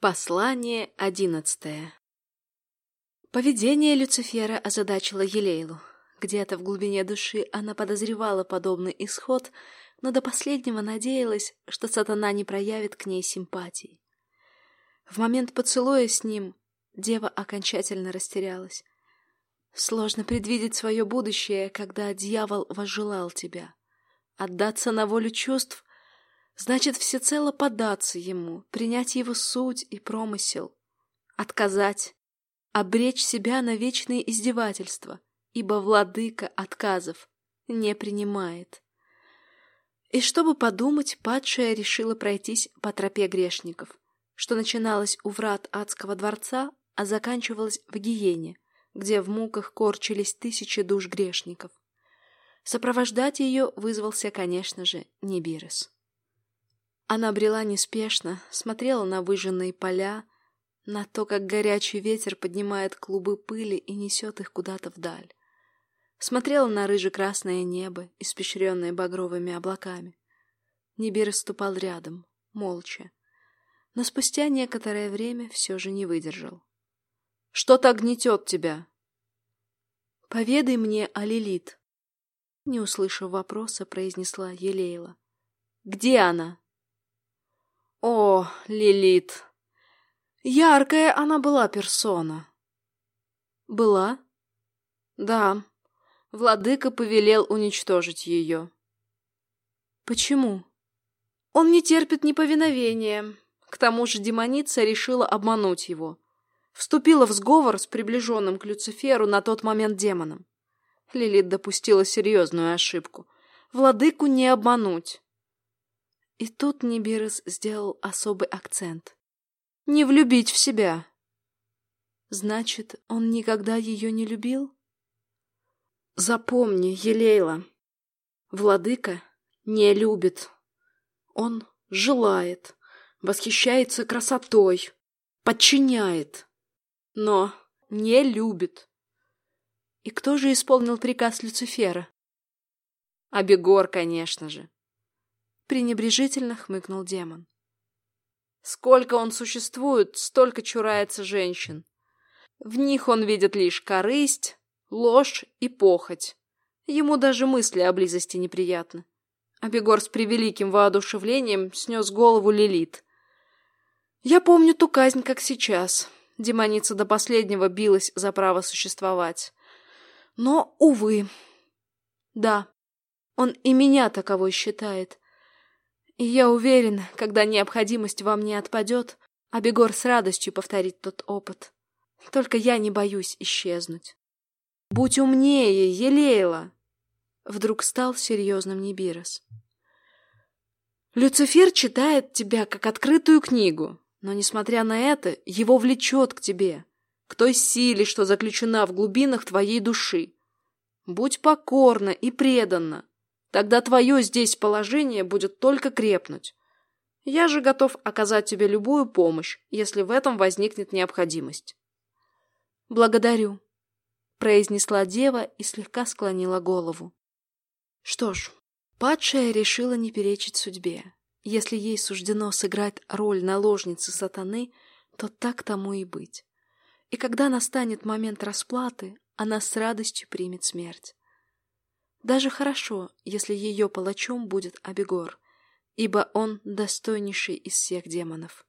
Послание одиннадцатое Поведение Люцифера озадачило Елейлу. Где-то в глубине души она подозревала подобный исход, но до последнего надеялась, что сатана не проявит к ней симпатии. В момент поцелуя с ним дева окончательно растерялась. Сложно предвидеть свое будущее, когда дьявол возжелал тебя. Отдаться на волю чувств Значит, всецело податься ему, принять его суть и промысел. Отказать, обречь себя на вечные издевательства, ибо владыка отказов не принимает. И чтобы подумать, падшая решила пройтись по тропе грешников, что начиналось у врат адского дворца, а заканчивалось в гиене, где в муках корчились тысячи душ грешников. Сопровождать ее вызвался, конечно же, Небирес. Она брела неспешно, смотрела на выжженные поля, на то, как горячий ветер поднимает клубы пыли и несет их куда-то вдаль. Смотрела на рыже-красное небо, испещренное багровыми облаками. Нибир ступал рядом, молча. Но спустя некоторое время все же не выдержал. — Что так гнетет тебя? — Поведай мне о Лилит. Не услышав вопроса, произнесла Елейла. — Где она? — о, Лилит! Яркая она была персона. Была? Да. Владыка повелел уничтожить ее. Почему? Он не терпит неповиновения. К тому же демоница решила обмануть его. Вступила в сговор с приближенным к Люциферу на тот момент демоном. Лилит допустила серьезную ошибку. Владыку не обмануть. И тут Нибирос сделал особый акцент. «Не влюбить в себя!» «Значит, он никогда ее не любил?» «Запомни, Елейла, владыка не любит. Он желает, восхищается красотой, подчиняет, но не любит. И кто же исполнил приказ Люцифера? Абегор, конечно же пренебрежительно хмыкнул демон. Сколько он существует, столько чурается женщин. В них он видит лишь корысть, ложь и похоть. Ему даже мысли о близости неприятны. Абегор с превеликим воодушевлением снес голову Лилит. Я помню ту казнь, как сейчас. Демоница до последнего билась за право существовать. Но, увы. Да, он и меня таковой считает. И я уверен, когда необходимость вам не отпадет, Абегор с радостью повторит тот опыт. Только я не боюсь исчезнуть. Будь умнее, Елейла! Вдруг стал серьезным Нибирос. Люцифер читает тебя как открытую книгу, но, несмотря на это, его влечет к тебе, к той силе, что заключена в глубинах твоей души. Будь покорна и преданна, Тогда твое здесь положение будет только крепнуть. Я же готов оказать тебе любую помощь, если в этом возникнет необходимость. Благодарю, произнесла дева и слегка склонила голову. Что ж, падшая решила не перечить судьбе. Если ей суждено сыграть роль наложницы сатаны, то так тому и быть. И когда настанет момент расплаты, она с радостью примет смерть. Даже хорошо, если ее палачом будет Абегор, ибо он достойнейший из всех демонов.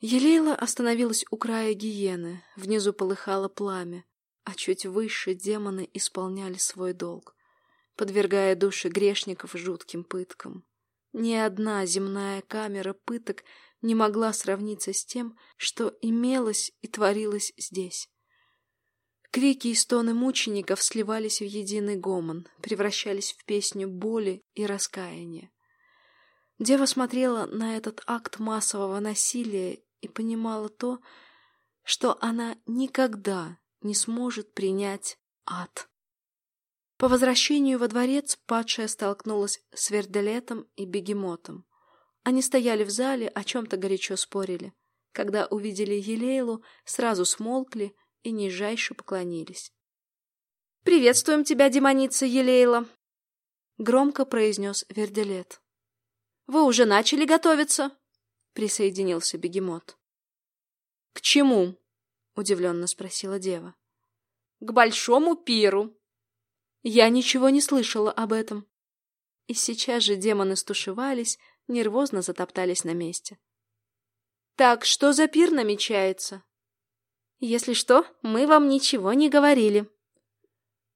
Елейла остановилась у края гиены, внизу полыхало пламя, а чуть выше демоны исполняли свой долг, подвергая души грешников жутким пыткам. Ни одна земная камера пыток не могла сравниться с тем, что имелось и творилось здесь. Крики и стоны мучеников сливались в единый гомон, превращались в песню боли и раскаяния. Дева смотрела на этот акт массового насилия и понимала то, что она никогда не сможет принять ад. По возвращению во дворец падшая столкнулась с Верделетом и Бегемотом. Они стояли в зале, о чем-то горячо спорили. Когда увидели Елейлу, сразу смолкли и нижайше поклонились. «Приветствуем тебя, демоница Елейла!» — громко произнес Верделет. «Вы уже начали готовиться?» — присоединился бегемот. К чему? Удивленно спросила дева. К большому пиру. Я ничего не слышала об этом. И сейчас же демоны стушевались, нервозно затоптались на месте. Так, что за пир намечается? Если что, мы вам ничего не говорили.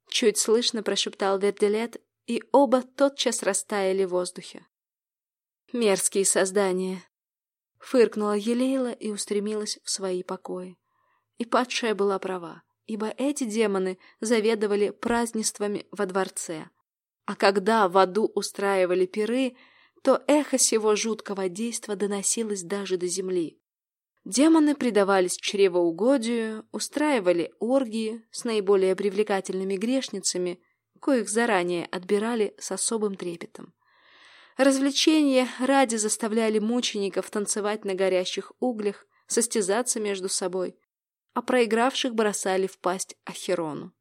Чуть слышно прошептал Верделет, и оба тотчас растаяли в воздухе. Мерзкие создания. Фыркнула Елейла и устремилась в свои покои. И падшая была права, ибо эти демоны заведовали празднествами во дворце. А когда в аду устраивали пиры, то эхо сего жуткого действа доносилось даже до земли. Демоны предавались чревоугодию, устраивали оргии с наиболее привлекательными грешницами, коих заранее отбирали с особым трепетом. Развлечения ради заставляли мучеников танцевать на горящих углях, состязаться между собой, а проигравших бросали в пасть Ахерону.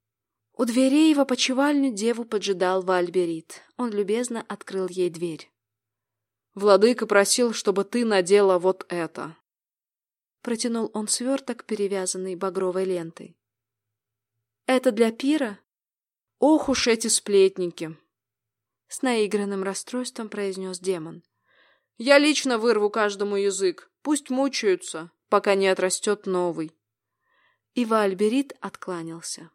У дверей в опочивальню деву поджидал Вальберит. Он любезно открыл ей дверь. «Владыка просил, чтобы ты надела вот это», Протянул он сверток, перевязанный багровой лентой. «Это для пира?» «Ох уж эти сплетники!» С наигранным расстройством произнес демон. «Я лично вырву каждому язык. Пусть мучаются, пока не отрастет новый». И Вальберит откланялся.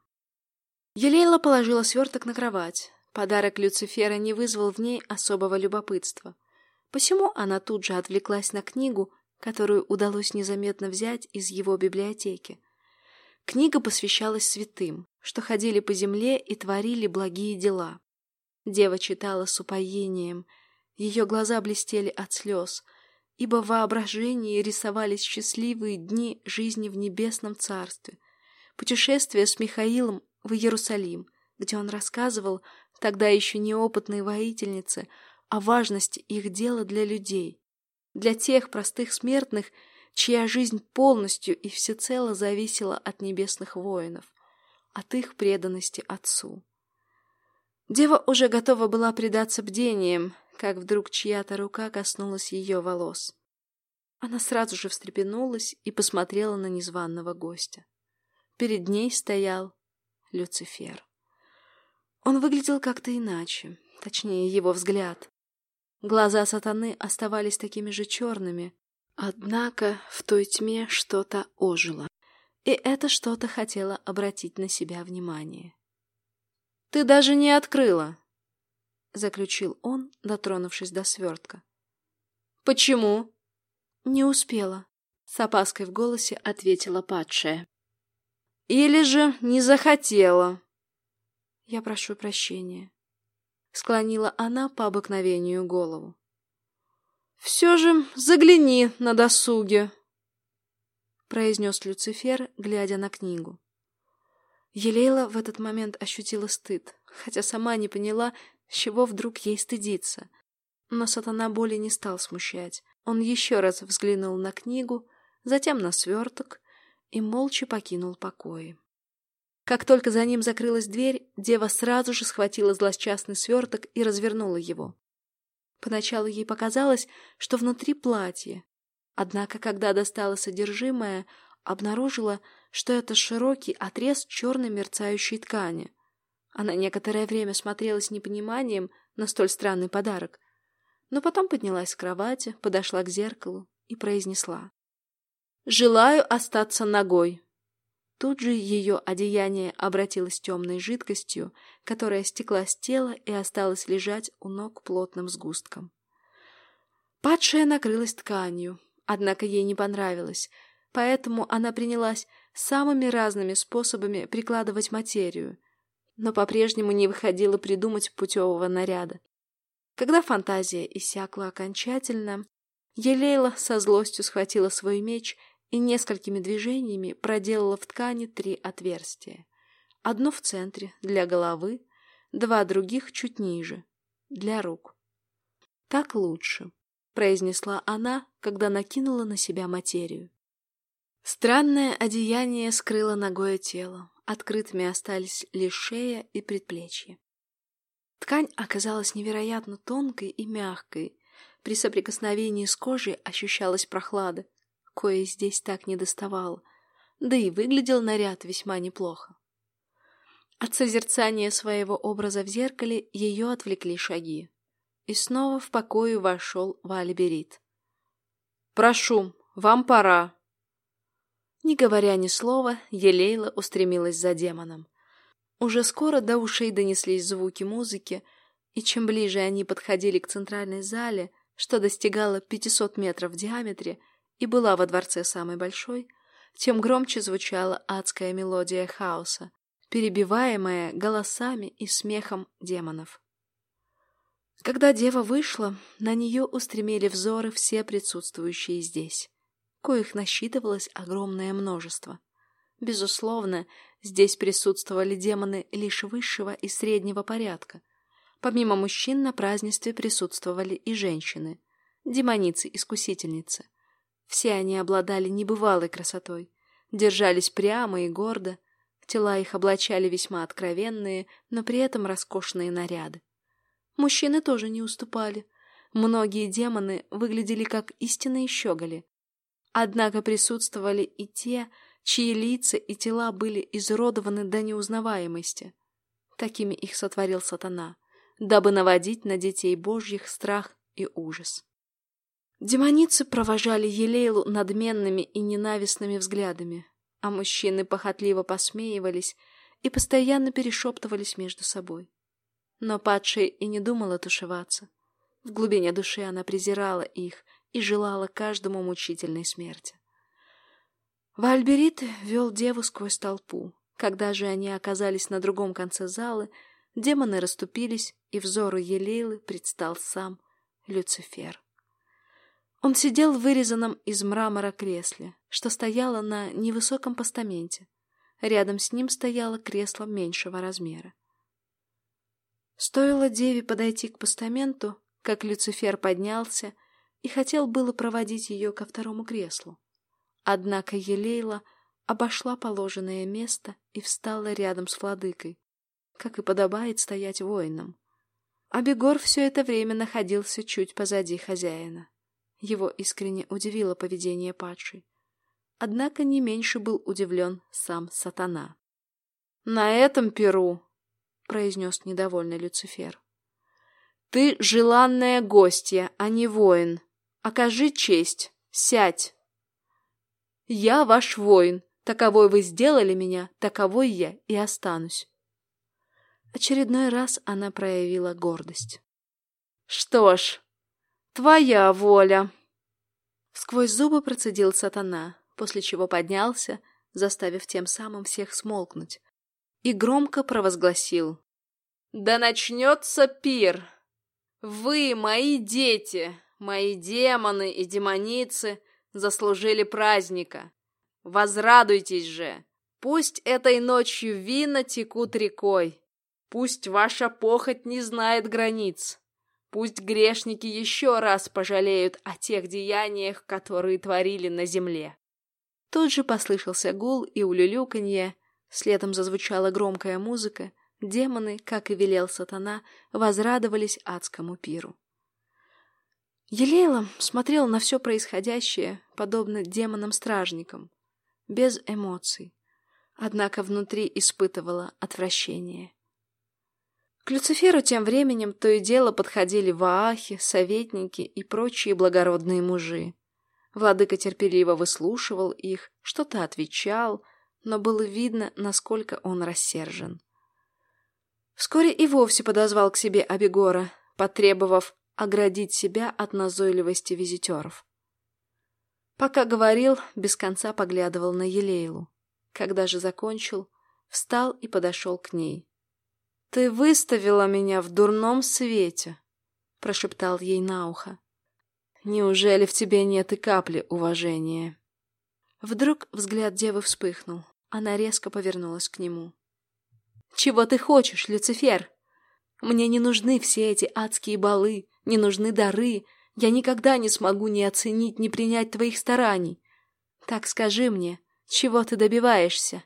Елейла положила сверток на кровать. Подарок Люцифера не вызвал в ней особого любопытства. Посему она тут же отвлеклась на книгу, которую удалось незаметно взять из его библиотеки. Книга посвящалась святым, что ходили по земле и творили благие дела. Дева читала с упоением, ее глаза блестели от слез, ибо в воображении рисовались счастливые дни жизни в небесном царстве, путешествие с Михаилом в Иерусалим, где он рассказывал тогда еще неопытной воительнице о важности их дела для людей, для тех простых смертных, чья жизнь полностью и всецело зависела от небесных воинов, от их преданности Отцу. Дева уже готова была предаться бдениям, как вдруг чья-то рука коснулась ее волос. Она сразу же встрепенулась и посмотрела на незваного гостя. Перед ней стоял Люцифер. Он выглядел как-то иначе, точнее, его взгляд. Глаза сатаны оставались такими же черными, однако в той тьме что-то ожило, и это что-то хотело обратить на себя внимание. «Ты даже не открыла!» — заключил он, дотронувшись до свертка. «Почему?» «Не успела», — с опаской в голосе ответила падшая. «Или же не захотела?» «Я прошу прощения», склонила она по обыкновению голову. «Все же загляни на досуге», — произнес Люцифер, глядя на книгу. Елейла в этот момент ощутила стыд, хотя сама не поняла, с чего вдруг ей стыдиться. Но сатана боли не стал смущать. Он еще раз взглянул на книгу, затем на сверток и молча покинул покои. Как только за ним закрылась дверь, дева сразу же схватила злосчастный сверток и развернула его. Поначалу ей показалось, что внутри платье. Однако, когда достала содержимое, обнаружила, что это широкий отрез черной мерцающей ткани. Она некоторое время смотрела с непониманием на столь странный подарок, но потом поднялась с кровати, подошла к зеркалу и произнесла. «Желаю остаться ногой». Тут же ее одеяние обратилось темной жидкостью, которая стекла с тела и осталась лежать у ног плотным сгустком. Падшая накрылась тканью, однако ей не понравилось, поэтому она принялась самыми разными способами прикладывать материю, но по-прежнему не выходила придумать путевого наряда. Когда фантазия иссякла окончательно, Елейла со злостью схватила свой меч и несколькими движениями проделала в ткани три отверстия. Одно в центре, для головы, два других чуть ниже, для рук. «Так лучше», — произнесла она, когда накинула на себя материю. Странное одеяние скрыло ногое тело, открытыми остались лишь шея и предплечье. Ткань оказалась невероятно тонкой и мягкой, при соприкосновении с кожей ощущалась прохлада, кое здесь так не доставало, да и выглядел наряд весьма неплохо. От созерцания своего образа в зеркале ее отвлекли шаги. И снова в покою вошел Вальберит. «Прошу, вам пора!» Не говоря ни слова, Елейла устремилась за демоном. Уже скоро до ушей донеслись звуки музыки, и чем ближе они подходили к центральной зале, что достигало 500 метров в диаметре и была во дворце самой большой, тем громче звучала адская мелодия хаоса, перебиваемая голосами и смехом демонов. Когда дева вышла, на нее устремили взоры все присутствующие здесь, коих насчитывалось огромное множество. Безусловно, здесь присутствовали демоны лишь высшего и среднего порядка. Помимо мужчин на празднестве присутствовали и женщины, демоницы-искусительницы. Все они обладали небывалой красотой, держались прямо и гордо, тела их облачали весьма откровенные, но при этом роскошные наряды. Мужчины тоже не уступали. Многие демоны выглядели как истинные щеголи. Однако присутствовали и те, чьи лица и тела были изуродованы до неузнаваемости. Такими их сотворил сатана, дабы наводить на детей божьих страх и ужас. Демоницы провожали Елейлу надменными и ненавистными взглядами, а мужчины похотливо посмеивались и постоянно перешептывались между собой. Но падшая и не думала тушеваться. В глубине души она презирала их и желала каждому мучительной смерти. Вальберит вел деву сквозь толпу. Когда же они оказались на другом конце залы, демоны расступились, и взору Елейлы предстал сам Люцифер. Он сидел в вырезанном из мрамора кресле, что стояло на невысоком постаменте. Рядом с ним стояло кресло меньшего размера. Стоило деве подойти к постаменту, как Люцифер поднялся и хотел было проводить ее ко второму креслу. Однако Елейла обошла положенное место и встала рядом с владыкой, как и подобает стоять воинам. А Бегор все это время находился чуть позади хозяина. Его искренне удивило поведение падшей. Однако не меньше был удивлен сам сатана. «На этом перу — произнес недовольный Люцифер. «Ты желанная гостья, а не воин. Окажи честь, сядь!» «Я ваш воин. Таковой вы сделали меня, таковой я и останусь». Очередной раз она проявила гордость. «Что ж, твоя воля!» Сквозь зубы процедил сатана, после чего поднялся, заставив тем самым всех смолкнуть, и громко провозгласил. «Да начнется пир! Вы, мои дети, мои демоны и демоницы, заслужили праздника. Возрадуйтесь же! Пусть этой ночью вина текут рекой, пусть ваша похоть не знает границ». Пусть грешники еще раз пожалеют о тех деяниях, которые творили на земле. Тут же послышался гул и улюлюканье, Следом зазвучала громкая музыка. Демоны, как и велел сатана, возрадовались адскому пиру. Елейла смотрела на все происходящее, подобно демонам-стражникам, без эмоций, однако внутри испытывала отвращение. К Люциферу тем временем то и дело подходили ваахи, советники и прочие благородные мужи. Владыка терпеливо выслушивал их, что-то отвечал, но было видно, насколько он рассержен. Вскоре и вовсе подозвал к себе Абегора, потребовав оградить себя от назойливости визитеров. Пока говорил, без конца поглядывал на Елейлу. Когда же закончил, встал и подошел к ней. — Ты выставила меня в дурном свете, — прошептал ей на ухо. — Неужели в тебе нет и капли уважения? Вдруг взгляд девы вспыхнул. Она резко повернулась к нему. «Чего ты хочешь, Люцифер? Мне не нужны все эти адские балы, не нужны дары. Я никогда не смогу ни оценить, ни принять твоих стараний. Так скажи мне, чего ты добиваешься?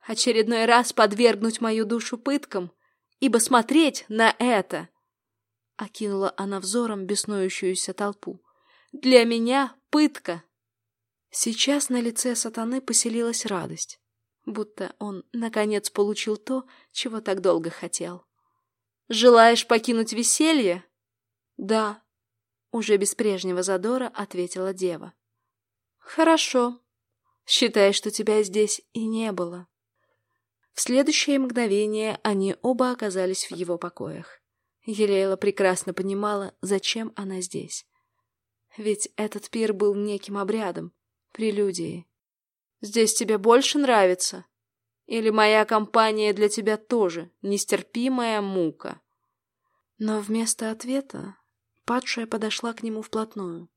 Очередной раз подвергнуть мою душу пыткам, ибо смотреть на это...» Окинула она взором беснующуюся толпу. «Для меня пытка!» Сейчас на лице сатаны поселилась радость, будто он, наконец, получил то, чего так долго хотел. «Желаешь покинуть веселье?» «Да», — уже без прежнего задора ответила дева. «Хорошо. Считай, что тебя здесь и не было». В следующее мгновение они оба оказались в его покоях. Елейла прекрасно понимала, зачем она здесь. Ведь этот пир был неким обрядом, прелюдией. «Здесь тебе больше нравится? Или моя компания для тебя тоже нестерпимая мука?» Но вместо ответа падшая подошла к нему вплотную,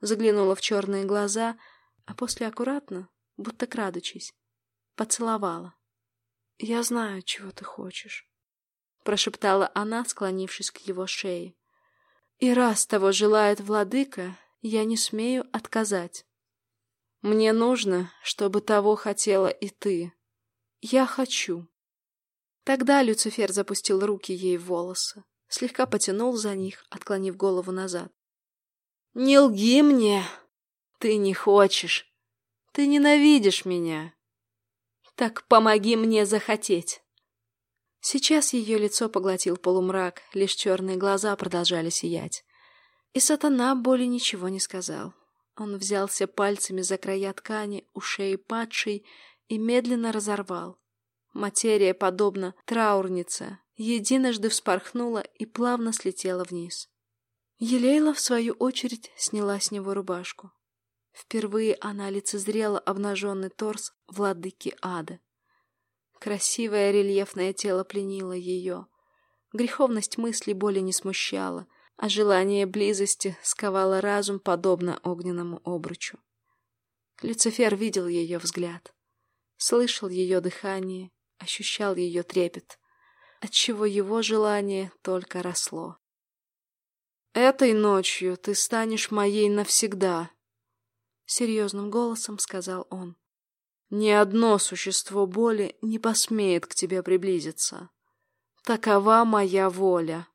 заглянула в черные глаза, а после аккуратно, будто крадучись, поцеловала. «Я знаю, чего ты хочешь» прошептала она, склонившись к его шее. И раз того желает владыка, я не смею отказать. Мне нужно, чтобы того хотела и ты. Я хочу. Тогда Люцифер запустил руки ей в волосы, слегка потянул за них, отклонив голову назад. «Не лги мне! Ты не хочешь! Ты ненавидишь меня! Так помоги мне захотеть!» Сейчас ее лицо поглотил полумрак, лишь черные глаза продолжали сиять. И сатана более ничего не сказал. Он взялся пальцами за края ткани у шеи падшей и медленно разорвал. Материя, подобно траурнице, единожды вспорхнула и плавно слетела вниз. Елейла, в свою очередь, сняла с него рубашку. Впервые она лицезрела обнаженный торс владыки ада. Красивое рельефное тело пленило ее. Греховность мысли более не смущала, а желание близости сковало разум, подобно огненному обручу. Люцифер видел ее взгляд, слышал ее дыхание, ощущал ее трепет, отчего его желание только росло. «Этой ночью ты станешь моей навсегда», — серьезным голосом сказал он. Ни одно существо боли не посмеет к тебе приблизиться. Такова моя воля.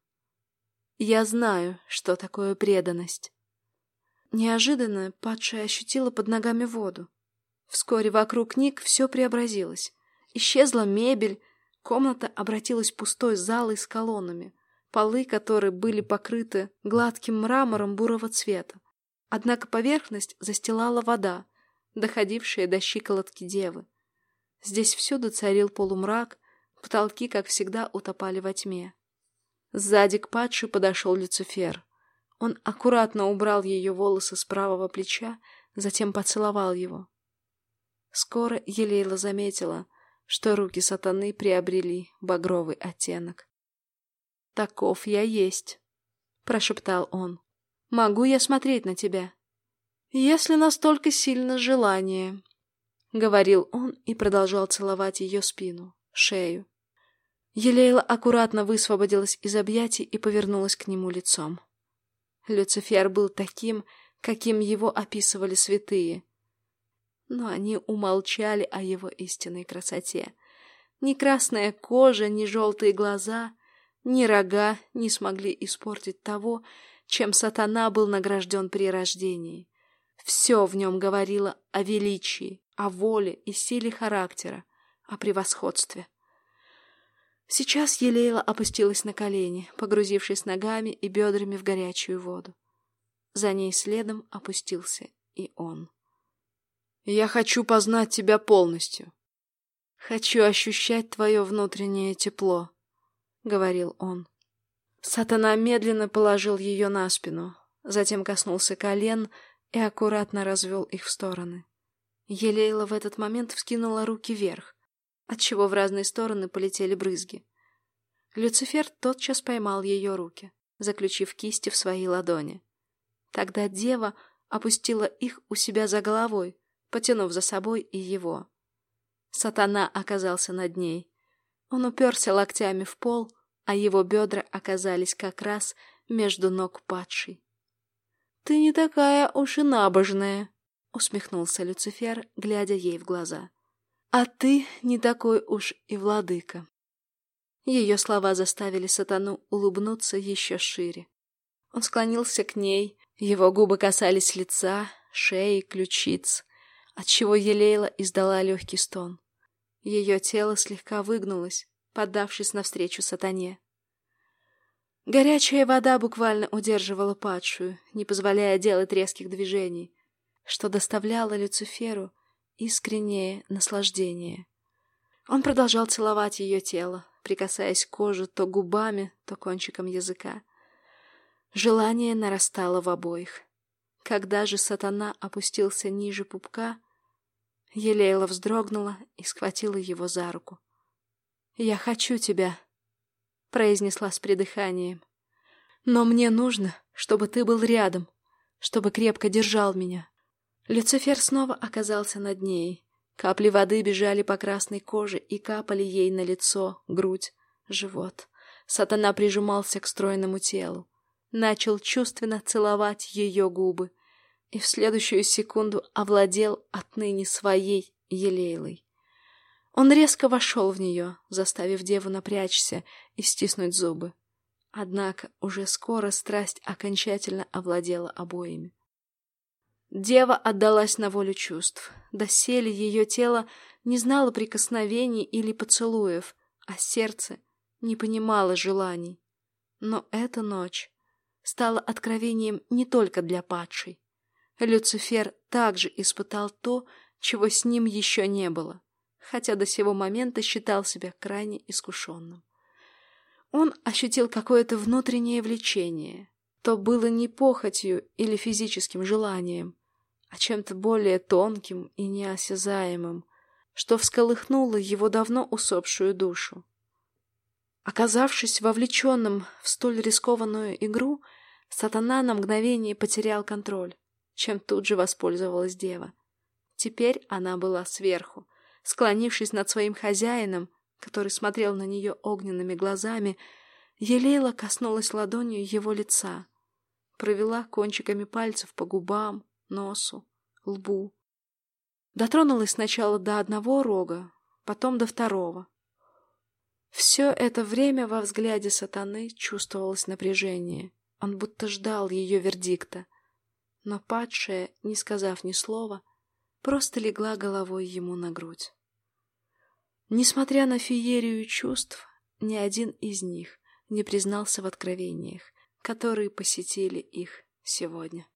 Я знаю, что такое преданность. Неожиданно падшая ощутила под ногами воду. Вскоре вокруг Ник все преобразилось. Исчезла мебель, комната обратилась пустой залой с колоннами, полы которой были покрыты гладким мрамором бурого цвета. Однако поверхность застилала вода, доходившие до щиколотки девы. Здесь всюду царил полумрак, потолки, как всегда, утопали во тьме. Сзади к падшей подошел Люцифер. Он аккуратно убрал ее волосы с правого плеча, затем поцеловал его. Скоро Елейла заметила, что руки сатаны приобрели багровый оттенок. «Таков я есть», — прошептал он. «Могу я смотреть на тебя?» если настолько сильно желание, — говорил он и продолжал целовать ее спину, шею. Елейла аккуратно высвободилась из объятий и повернулась к нему лицом. Люцифер был таким, каким его описывали святые. Но они умолчали о его истинной красоте. Ни красная кожа, ни желтые глаза, ни рога не смогли испортить того, чем сатана был награжден при рождении. Все в нем говорило о величии, о воле и силе характера, о превосходстве. Сейчас Елейла опустилась на колени, погрузившись ногами и бедрами в горячую воду. За ней следом опустился и он. «Я хочу познать тебя полностью. Хочу ощущать твое внутреннее тепло», — говорил он. Сатана медленно положил ее на спину, затем коснулся колен, и аккуратно развел их в стороны. Елейла в этот момент вскинула руки вверх, отчего в разные стороны полетели брызги. Люцифер тотчас поймал ее руки, заключив кисти в свои ладони. Тогда дева опустила их у себя за головой, потянув за собой и его. Сатана оказался над ней. Он уперся локтями в пол, а его бедра оказались как раз между ног падшей. «Ты не такая уж и набожная», — усмехнулся Люцифер, глядя ей в глаза. «А ты не такой уж и владыка». Ее слова заставили сатану улыбнуться еще шире. Он склонился к ней, его губы касались лица, шеи, ключиц. отчего Елейла издала легкий стон. Ее тело слегка выгнулось, поддавшись навстречу сатане. Горячая вода буквально удерживала падшую, не позволяя делать резких движений, что доставляло Люциферу искреннее наслаждение. Он продолжал целовать ее тело, прикасаясь к коже то губами, то кончиком языка. Желание нарастало в обоих. Когда же сатана опустился ниже пупка, Елейла вздрогнула и схватила его за руку. «Я хочу тебя», — произнесла с придыханием. «Но мне нужно, чтобы ты был рядом, чтобы крепко держал меня». Люцифер снова оказался над ней. Капли воды бежали по красной коже и капали ей на лицо, грудь, живот. Сатана прижимался к стройному телу. Начал чувственно целовать ее губы и в следующую секунду овладел отныне своей Елейлой. Он резко вошел в нее, заставив деву напрячься и стиснуть зубы. Однако уже скоро страсть окончательно овладела обоими. Дева отдалась на волю чувств. Доселе ее тело не знало прикосновений или поцелуев, а сердце не понимало желаний. Но эта ночь стала откровением не только для падшей. Люцифер также испытал то, чего с ним еще не было, хотя до сего момента считал себя крайне искушенным. Он ощутил какое-то внутреннее влечение. То было не похотью или физическим желанием, а чем-то более тонким и неосязаемым, что всколыхнуло его давно усопшую душу. Оказавшись вовлеченным в столь рискованную игру, сатана на мгновение потерял контроль чем тут же воспользовалась дева. Теперь она была сверху. Склонившись над своим хозяином, который смотрел на нее огненными глазами, Елейла коснулась ладонью его лица, провела кончиками пальцев по губам, носу, лбу. Дотронулась сначала до одного рога, потом до второго. Все это время во взгляде сатаны чувствовалось напряжение. Он будто ждал ее вердикта но падшая, не сказав ни слова, просто легла головой ему на грудь. Несмотря на феерию чувств, ни один из них не признался в откровениях, которые посетили их сегодня.